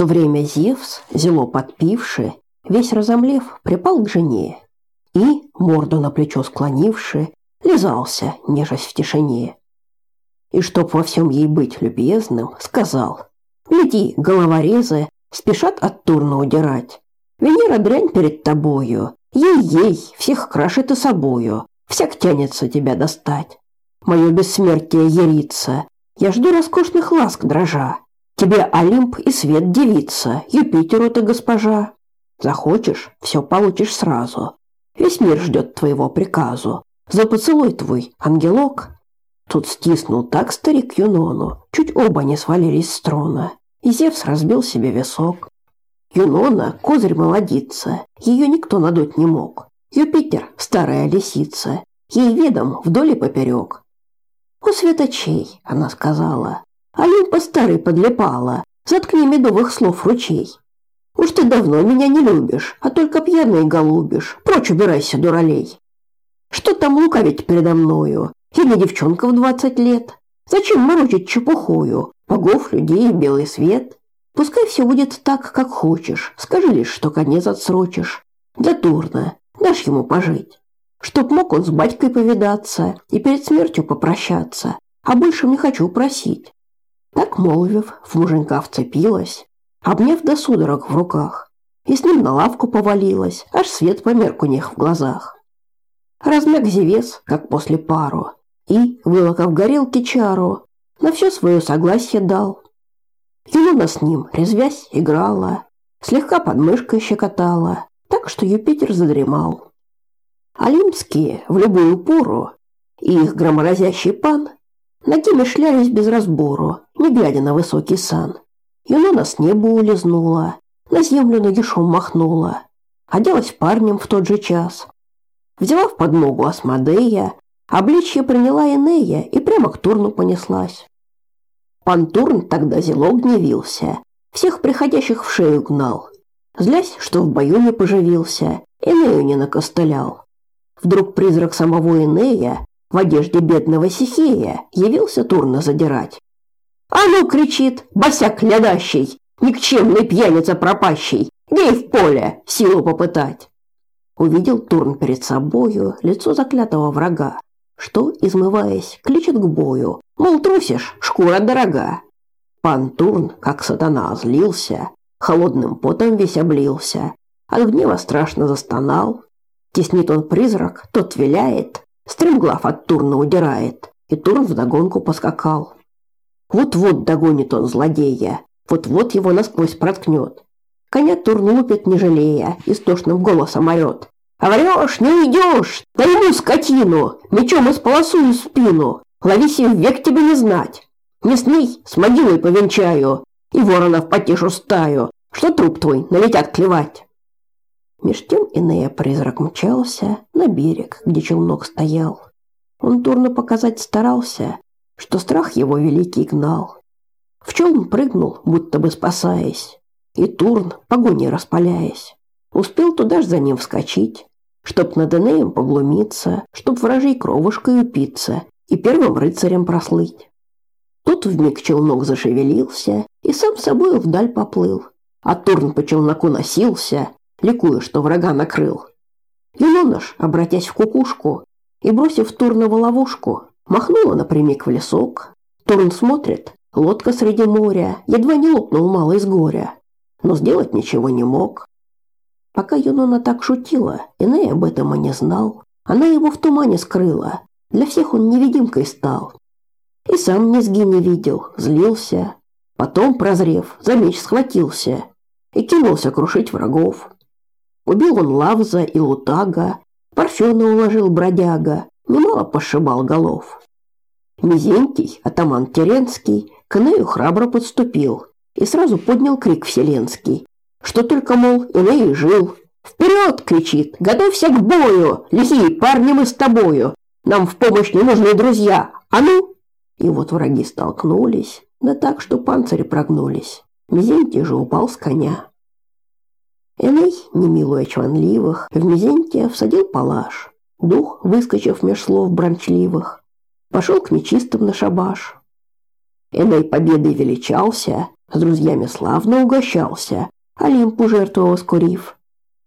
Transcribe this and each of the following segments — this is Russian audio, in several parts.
то время Зевс, зело подпивши, весь разомлев, припал к жене и, морду на плечо склонивши, лизался, нежась в тишине. И чтоб во всем ей быть любезным, сказал, «Гляди, головорезы спешат от Турна удирать. Венера дрянь перед тобою, ей-ей, всех крашит и собою, всяк тянется тебя достать. Мое бессмертие ярится, я жду роскошных ласк дрожа. Тебе Олимп и свет девица, Юпитеру ты госпожа. Захочешь, все получишь сразу. Весь мир ждет твоего приказу. За поцелуй твой, ангелок. Тут стиснул так старик Юнону, чуть оба не свалились с трона. И Зевс разбил себе висок. Юнона – козырь молодица, ее никто надуть не мог. Юпитер – старая лисица, ей ведом вдоль и поперек. «У светочей», – она сказала, – «Олимпа старый подлепала, заткни медовых слов ручей. Уж ты давно меня не любишь, а только пьяный голубишь, прочь убирайся, дуралей. Что там лукавить передо мною? Или девчонка в двадцать лет? Зачем морочить чепухою? Богов, людей белый свет? Пускай все будет так, как хочешь, скажи лишь, что конец отсрочишь. Да дурно, дашь ему пожить чтоб мог он с батькой повидаться и перед смертью попрощаться, а больше не хочу просить. Так молвив, в муженька вцепилась, обняв до судорог в руках, и с ним на лавку повалилась, аж свет померк у них в глазах. Размяк зевес, как после пару, и, вылокав горелки чару, на все свое согласие дал. Юлона с ним, резвясь, играла, слегка подмышкой щекотала, так что Юпитер задремал. Олимпские в любую пору и их громоразящий пан ногими шлялись без разбору, не глядя на высокий сан. Юнона с неба улизнула, на землю нагишом махнула, оделась парнем в тот же час. Взяла в подмогу Асмодея, обличье приняла Энея и прямо к Турну понеслась. Пан Турн тогда зело гневился, всех приходящих в шею гнал. Злясь, что в бою не поживился, Энею не накостылял. Вдруг призрак самого Инея в одежде бедного Сихея явился турно задирать. «А ну!» — кричит, босяк лядащий, никчемный пьяница пропащий, гей в поле, силу попытать. Увидел Турн перед собою лицо заклятого врага, что, измываясь, кличет к бою, мол, трусишь, шкура дорога. Пан Турн, как сатана, злился, холодным потом весь облился, от гнева страшно застонал, Теснит он призрак, тот виляет, стремглав от Турна удирает, и Турн вдогонку поскакал. Вот-вот догонит он злодея, вот-вот его насквозь проткнет. Коня Турн лупит не жалея, истошным голосом орет. «А врешь, не уйдешь! Да ему скотину! Мечом исполосую спину! Ловись и век тебе не знать! Не с ней, с могилой повенчаю, и воронов потешу стаю, что труп твой налетят клевать!» Меж тем Инея призрак мчался на берег, где челнок стоял. Он дурно показать старался, что страх его великий гнал. В челн прыгнул, будто бы спасаясь, и Турн, погоней распаляясь, успел туда ж за ним вскочить, чтоб над Энеем поглумиться, чтоб вражей кровушкой упиться и первым рыцарем прослыть. Тут вмиг челнок зашевелился и сам собой вдаль поплыл, а Турн по челноку носился, ликуя, что врага накрыл. Юноныш, обратясь в кукушку и бросив Турна ловушку, махнула напрямик в лесок. Турн смотрит, лодка среди моря, едва не лопнул мало из горя, но сделать ничего не мог. Пока Юнона так шутила, Эней об этом и не знал. Она его в тумане скрыла, для всех он невидимкой стал. И сам низги не видел, злился. Потом, прозрев, за меч схватился и кинулся крушить врагов. Убил он Лавза и Лутага, Парфена уложил бродяга, немало пошибал голов. Мизентий, атаман Теренский, к Энею храбро подступил и сразу поднял крик вселенский, что только, мол, Эней жил. «Вперед!» — кричит. «Готовься к бою! Лихие парни мы с тобою! Нам в помощь не нужны друзья! А ну!» И вот враги столкнулись, да так, что панцири прогнулись. Мизентий же упал с коня. Эней, не милуя чванливых, в мизентия всадил палаш. Дух, выскочив меж слов бранчливых, пошел к нечистым на шабаш. Эней победой величался, С друзьями славно угощался, Олимпу жертву воскурив.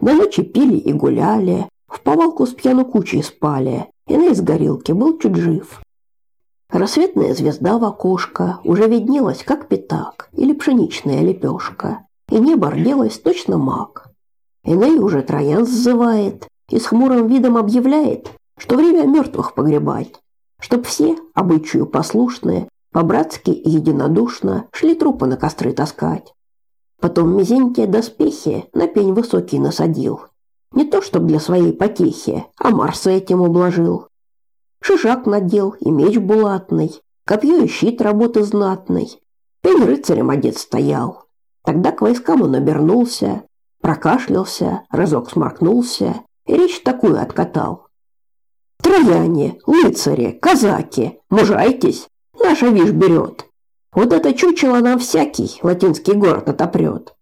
До ночи пили и гуляли, в повалку с пьяну кучей спали, и на изгорелке был чуть жив. Рассветная звезда в окошко уже виднелась, как пятак или пшеничная лепешка, и небо рделось точно мак. Эней уже троян сзывает и с хмурым видом объявляет, что время мертвых погребать, чтоб все, обычаю послушные, по-братски и единодушно шли трупы на костры таскать. Потом мизенькие доспехи на пень высокий насадил. Не то чтоб для своей потехи, а Марса этим ублажил. Шишак надел и меч булатный, копье и щит работы знатной. Пень рыцарем одет стоял. Тогда к войскам он обернулся, прокашлялся, разок сморкнулся и речь такую откатал. «Трояне, лыцари, казаки, мужайтесь, наша вишь берет. Вот это чучело нам всякий латинский город отопрет.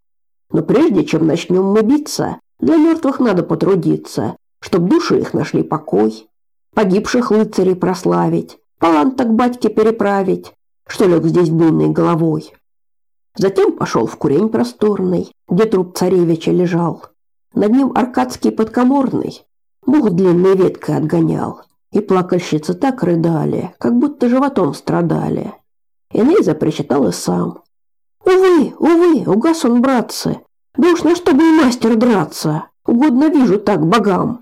Но прежде чем начнем мы биться, для мертвых надо потрудиться, чтоб души их нашли покой, погибших лыцарей прославить, палант к батьке переправить, что лег здесь буйной головой. Затем пошел в курень просторный, где труп царевича лежал. Над ним аркадский подкоморный, бух длинной веткой отгонял, и плакальщицы так рыдали, как будто животом страдали. Эней запричитал и сам. «Увы, увы, угас он, братцы, да уж на что бы и мастер драться, угодно вижу так богам».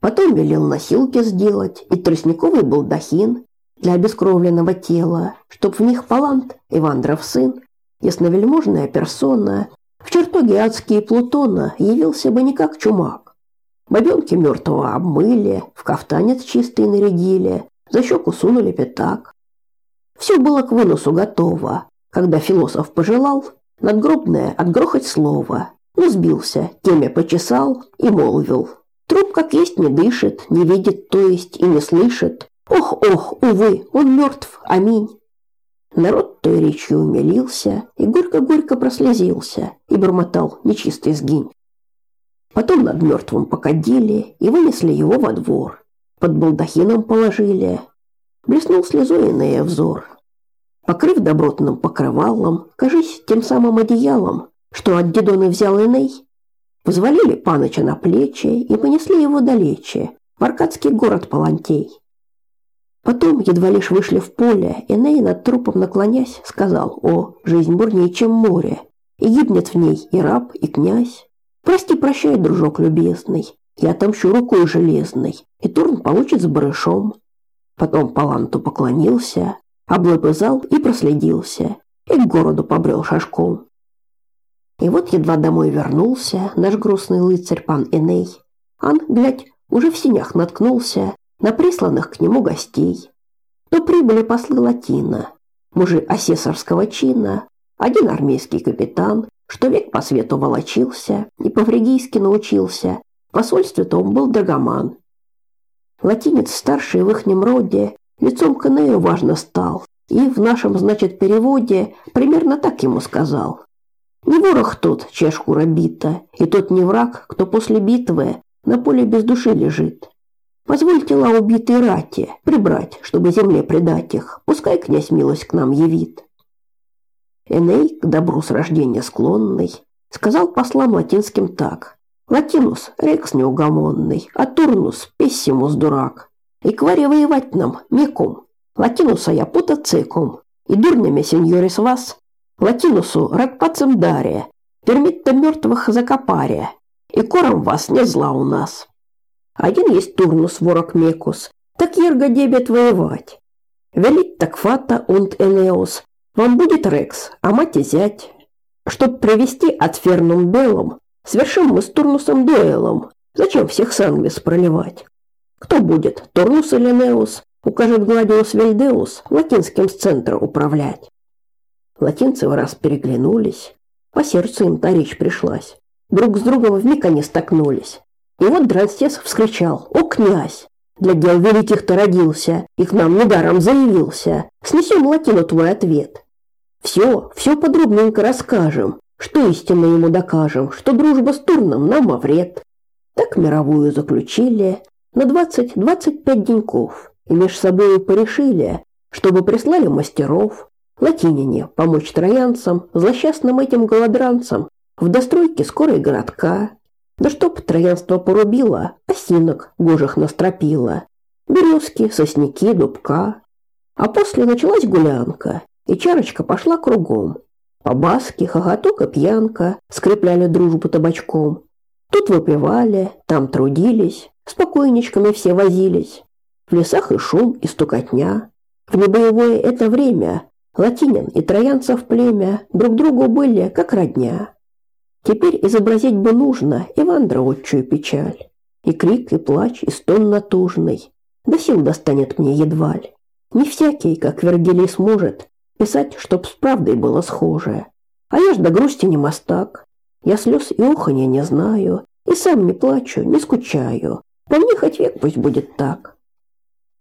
Потом велел носилки сделать и тростниковый балдахин для обескровленного тела, чтоб в них Палант, Ивандров сын, ясновельможная персона, в чертоге адские Плутона явился бы не как чумак. Бабенки мертвого обмыли, в кафтанец чистый нарядили, за щеку сунули пятак. Все было к выносу готово, когда философ пожелал надгробное отгрохать слово, но сбился, темя почесал и молвил – Труп как есть не дышит, не видит, то есть и не слышит. Ох, ох, увы, он мертв, аминь. Народ той речью умилился и горько-горько прослезился и бормотал нечистый сгинь. Потом над мертвым покадили и вынесли его во двор. Под балдахином положили. Блеснул слезой иное взор. Покрыв добротным покрывалом, кажись, тем самым одеялом, что от Дидоны взял Эней, Взвалили паныча на плечи и понесли его далече, в аркадский город Палантей. Потом, едва лишь вышли в поле, Эней над трупом наклонясь, сказал, «О, жизнь бурнее, чем море, и гибнет в ней и раб, и князь. Прости, прощай, дружок любезный, я отомщу рукой железной, и Турн получит с барышом». Потом Паланту поклонился, облобызал и проследился, и к городу побрел шашком. И вот едва домой вернулся наш грустный лыцарь пан Эней. Ан, глядь, уже в синях наткнулся на присланных к нему гостей. То прибыли послы Латина, мужи асессорского чина, один армейский капитан, что век по свету волочился и по-фригийски научился, в посольстве-то он был драгоман. Латинец старший в ихнем роде, лицом к Энею важно стал, и в нашем, значит, переводе примерно так ему сказал. Не ворох тот, чья шкура бита, и тот не враг, кто после битвы на поле без души лежит. Позволь тела убитой рати прибрать, чтобы земле предать их, пускай князь милость к нам явит. Эней, к добру с рождения склонный, сказал послам латинским так. Латинус – рекс неугомонный, а Турнус – пессимус дурак. И кваре воевать нам, меком. Латинуса я пута циком, и дурнями сеньорис вас Латинусу ракпацем даре, пермит-то мертвых закопаре, и кором вас не зла у нас. Один есть Турнус ворок Мекус, так ерго дебет воевать. Велит так фата und Энеус, вам будет Рекс, а мать и зять. Чтоб привести от Фернум Белом, свершим мы с Турнусом дуэлом. Зачем всех сангвис проливать? Кто будет, Турнус или Неус? Укажет Гладиус Вельдеус латинским с центра управлять. Латинцы в раз переглянулись. По сердцу им та речь пришлась. Друг с другом вмиг они столкнулись. И вот Дрансес вскричал «О, князь! Для дел великих-то родился, и к нам недаром заявился. Снесем латину твой ответ. Все, все подробненько расскажем, что истинно ему докажем, что дружба с Турном нам во вред. Так мировую заключили на двадцать-двадцать пять деньков, и меж собою порешили, чтобы прислали мастеров, латинине помочь троянцам, злосчастным этим голодранцам, в достройке скорой городка. Да чтоб троянство порубило, осинок гожих настропило, березки, сосняки, дубка. А после началась гулянка, и чарочка пошла кругом. По баске, хохоток и пьянка скрепляли дружбу табачком. Тут выпивали, там трудились, спокойничками все возились. В лесах и шум, и стукотня. В небоевое это время латинин и троянцев племя друг другу были как родня. Теперь изобразить бы нужно Ивандра отчую печаль. И крик, и плач, и стон натужный. До сил достанет мне едва ли. Не всякий, как Вергилий, сможет писать, чтоб с правдой было схоже. А я ж до грусти не мастак. Я слез и уханья не знаю, и сам не плачу, не скучаю. По мне хоть век пусть будет так.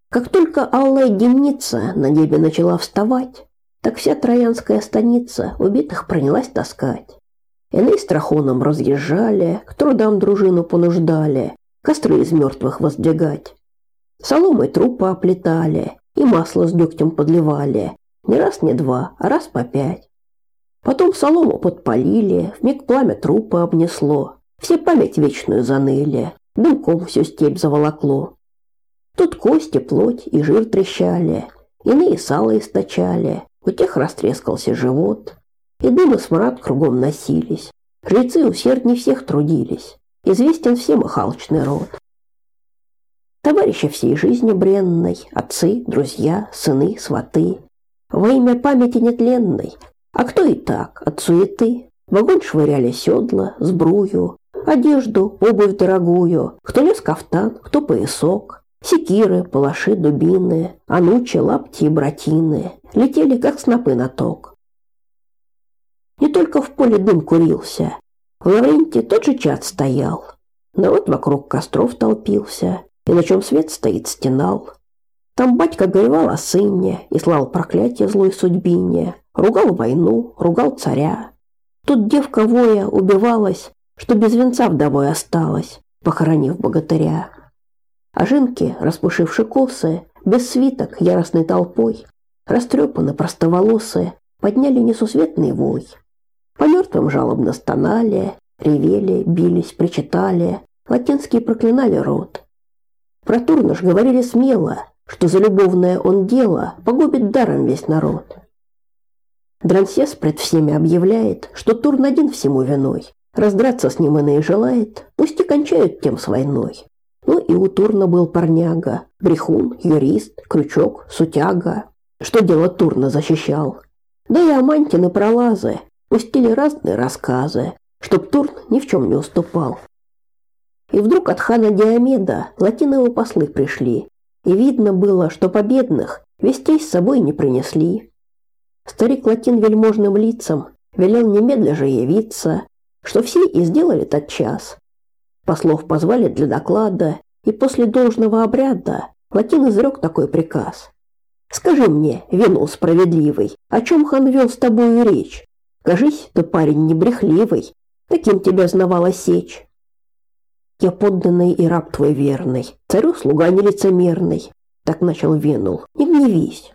Как только алая демница на небе начала вставать, так вся троянская станица убитых принялась таскать. Иные с разъезжали, к трудам дружину понуждали, костры из мертвых воздвигать. Соломой трупы оплетали и масло с дегтем подливали, не раз, не два, а раз по пять. Потом солому подпалили, вмиг пламя трупы обнесло, все память вечную заныли, дымком всю степь заволокло. Тут кости, плоть и жир трещали, иные сало источали, у тех растрескался живот, и дым и смрад кругом носились. Жрецы усерднее всех трудились, известен всем их род. Товарищи всей жизни бренной, отцы, друзья, сыны, сваты, во имя памяти нетленной, а кто и так, от суеты, в огонь швыряли седла, сбрую, одежду, обувь дорогую, кто лез кафтан, кто поясок, секиры, палаши, дубины, анучи, лапти и братины, летели, как снопы на ток. Не только в поле дым курился, в Лавренте тот же чад стоял, народ вокруг костров толпился, и на чем свет стоит стенал. Там батька горевал о сыне и слал проклятие злой судьбине, ругал войну, ругал царя. Тут девка воя убивалась, что без венца вдовой осталась, похоронив богатыря. А жинки, распушивши косы, без свиток, яростной толпой, растрепаны простоволосые, подняли несусветный вой. По мертвым жалобно стонали, ревели, бились, причитали, латинские проклинали род. Про Турнаш говорили смело, что за любовное он дело погубит даром весь народ. Дрансес пред всеми объявляет, что Турн один всему виной. Раздраться с ним иные желает, пусть и кончают тем с войной. Ну и у Турна был парняга, брехун, юрист, крючок, сутяга. Что дело Турна защищал? Да и Амантины пролазы пустили разные рассказы, чтоб Турн ни в чем не уступал. И вдруг от хана Диомеда латиновые послы пришли, и видно было, что победных вестей с собой не принесли. Старик Латин вельможным лицам велел немедля же явиться, что все и сделали тот час. Послов позвали для доклада, и после должного обряда Латин изрек такой приказ. «Скажи мне, Венул справедливый, о чем хан вел с тобою речь? Кажись, ты парень небрехливый, таким тебя знавала сечь». «Я подданный и раб твой верный, царю слуга нелицемерный», так начал Венул, «не гневись».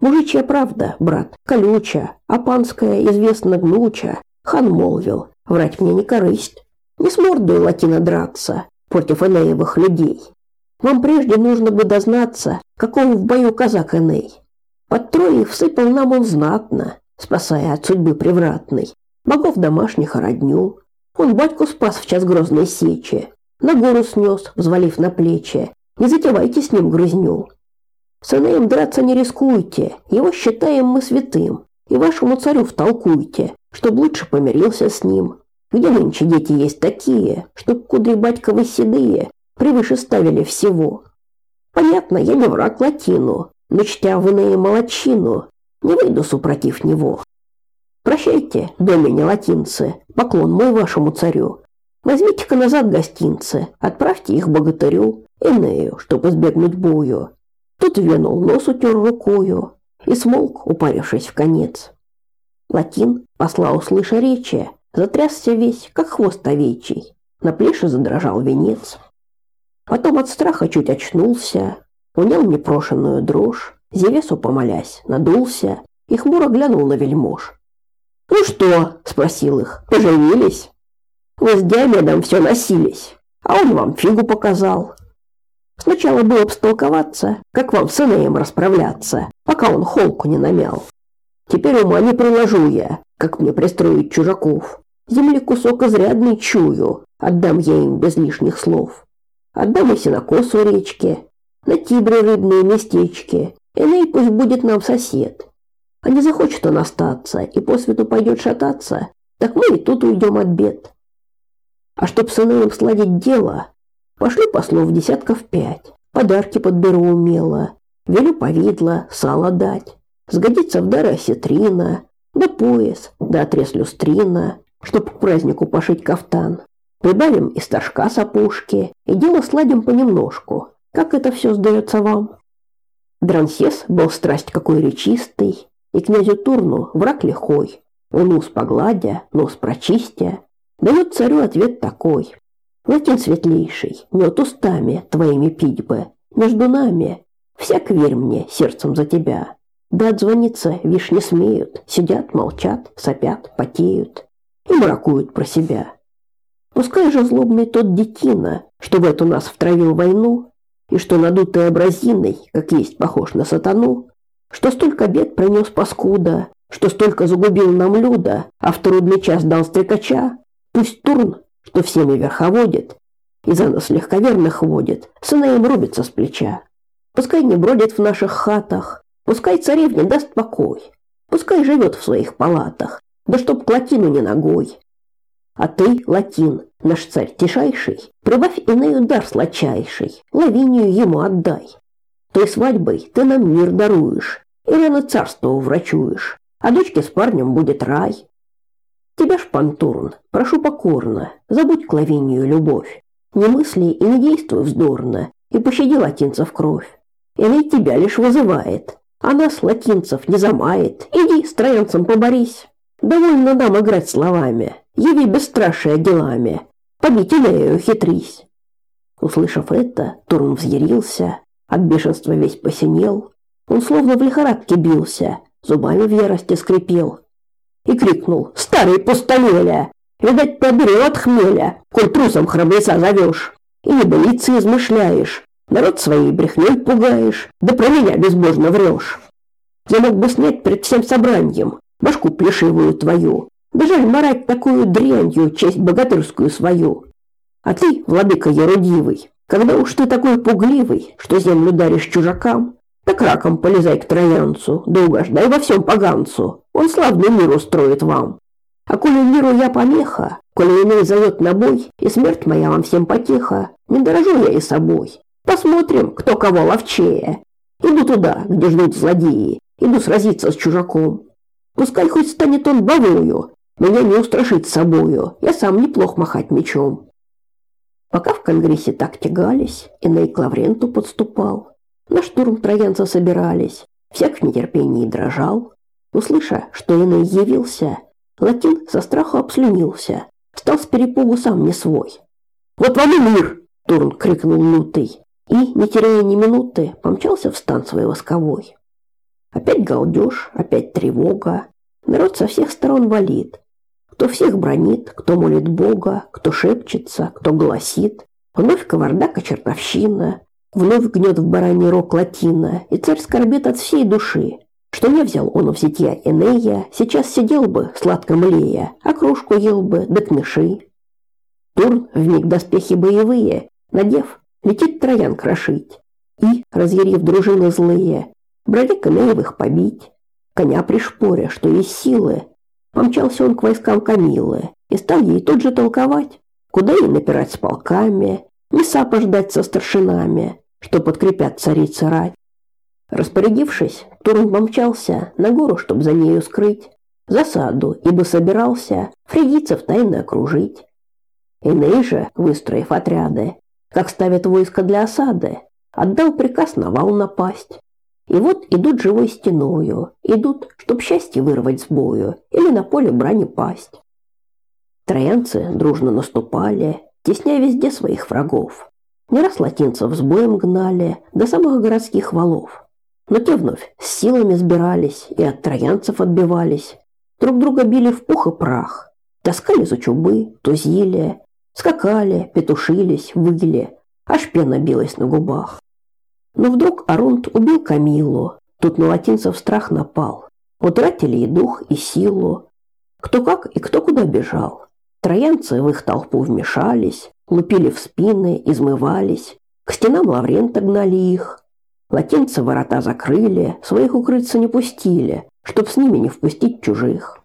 Мужичья правда, брат, колюча, а панская известно гнуча, хан молвил, врать мне не корысть. Не с мордой латина драться против Энеевых людей. Вам прежде нужно бы дознаться, какого в бою казак Эней. Под трое всыпал нам он знатно, спасая от судьбы превратной, богов домашних родню. Он батьку спас в час грозной сечи, на гору снес, взвалив на плечи. Не затевайте с ним грызню. С Энеем драться не рискуйте, его считаем мы святым, и вашему царю втолкуйте, чтоб лучше помирился с ним. Где нынче дети есть такие, чтоб кудри батьковы седые превыше ставили всего? Понятно, я не враг латину, но чтя в Энея молодчину, не выйду супротив него. Прощайте, домене латинцы, поклон мой вашему царю. Возьмите-ка назад гостинцы, отправьте их богатырю, Энею, чтоб избегнуть бою. Тут венул, нос утер рукою и смолк, упарившись в конец. Латин, посла услыша речи, затрясся весь, как хвост овечий. На плеше задрожал венец. Потом от страха чуть очнулся, унял непрошенную дрожь, Зевесу помолясь, надулся и хмуро глянул на вельмож. «Ну что?» – спросил их. «Поженились?» «Вы с Диомедом все носились, а он вам фигу показал. Сначала было бы столковаться, как вам с Инеем расправляться, пока он холку не намял. Теперь ума не приложу я, как мне пристроить чужаков. Земли кусок изрядный чую, отдам я им без лишних слов. Отдам и сенокос у речки, на Тибре рыбные местечки, Эней пусть будет нам сосед. А не захочет он остаться и по свету пойдет шататься, так мы и тут уйдем от бед. А чтоб с Энеем сладить дело, пошлю послов десятков пять, подарки подберу умело, велю повидло, сало дать. Сгодится в дар осетрина, да пояс, да отрез люстрина, чтоб к празднику пошить кафтан. Прибавим из ташка с опушки, и дело сладим понемножку. Как это все сдается вам? Дрансес был страсть какой речистый, и князю Турну враг лихой. Он ус погладя, нос прочистя, дает царю ответ такой. Латин светлейший, мед устами твоими пить бы, между нами, всяк верь мне сердцем за тебя. Да отзвониться, вишь, не смеют, сидят, молчат, сопят, потеют и мракуют про себя. Пускай же злобный тот детина, что в эту нас втравил войну, и что надутый образиной, как есть похож на сатану, что столько бед пронес паскуда, что столько загубил нам люда, а в трудный час дал стрекача, пусть Турн, что всеми верховодит, и за нас легковерных водит, сына им рубится с плеча. Пускай не бродит в наших хатах, Пускай царевне даст покой, пускай живет в своих палатах, да чтоб к латину не ногой. А ты, латин, наш царь тишайший, прибавь иной дар сладчайший, лавинию ему отдай. Той свадьбой ты нам мир даруешь, и рано царство врачуешь, а дочке с парнем будет рай. Тебя ж, Пантурн, прошу покорно, забудь к Лавинию любовь, не мысли и не действуй вздорно, и пощади латинцев кровь. Иной тебя лишь вызывает, а нас, латинцев, не замает. Иди с троянцем поборись. Довольно нам играть словами. Яви бесстрашие делами. Побить Илею хитрись. Услышав это, Турн взъярился, от бешенства весь посинел. Он словно в лихорадке бился, зубами в ярости скрипел. И крикнул «Старый пустолеля! Видать, ты от хмеля, коль трусом храбреца зовешь, и небылицы измышляешь, Народ своей брехней пугаешь, да про меня безбожно врешь. Я мог бы снять перед всем собранием башку плешивую твою, да жаль марать такую дрянью честь богатырскую свою. А ты, владыка ерудивый, когда уж ты такой пугливый, что землю даришь чужакам, так раком полезай к троянцу, да угождай во всем поганцу, он славный мир устроит вам. А коли миру я помеха, коли иной зовет на бой, и смерть моя вам всем потеха, не дорожу я и собой. Посмотрим, кто кого ловчее. Иду туда, где ждут злодеи. Иду сразиться с чужаком. Пускай хоть станет он бавою, меня не устрашит собою. Я сам неплох махать мечом. Пока в конгрессе так тягались, Эней к Лавренту подступал. На штурм троянца собирались. Всяк в нетерпении дрожал. Услыша, что Эней явился, Латин со страху обслюнился. Стал с перепугу сам не свой. «Вот вам и мир!» – Турн крикнул лютый и, не теряя ни минуты, помчался в стан свой восковой. Опять галдеж, опять тревога. Народ со всех сторон валит. Кто всех бронит, кто молит Бога, кто шепчется, кто гласит. Вновь кавардака чертовщина, вновь гнет в бараний рог латина, и царь скорбит от всей души. Что не взял он в зятья Энея, сейчас сидел бы, сладко млея, а кружку ел бы, да кмеши. Турн, вмиг доспехи боевые, надев, Летит троян крошить. И, разъярив дружины злые, брали Камеевых побить. Коня пришпоря, что есть силы. Помчался он к войскам Камилы и стал ей тут же толковать, куда ей напирать с полками, мяса пождать со старшинами, что подкрепят царицы рать. Распорядившись, Турн помчался на гору, чтобы за нею скрыть засаду, ибо собирался фригийцев тайно окружить. Иные же, выстроив отряды, как ставят войско для осады, отдал приказ на вал напасть. И вот идут живой стеною, идут, чтоб счастье вырвать с бою или на поле брани пасть. Троянцы дружно наступали, тесня везде своих врагов. Не раз латинцев с боем гнали до самых городских валов. Но те вновь с силами сбирались и от троянцев отбивались. Друг друга били в пух и прах. Таскали за чубы, тузили, скакали, петушились, выли. Аж пена билась на губах. Но вдруг Арунт убил Камилу. Тут на латинцев страх напал. Утратили и дух, и силу. Кто как и кто куда бежал. Троянцы в их толпу вмешались, лупили в спины, измывались. К стенам Лаврента гнали их. Латинцы ворота закрыли, своих укрыться не пустили, чтоб с ними не впустить чужих.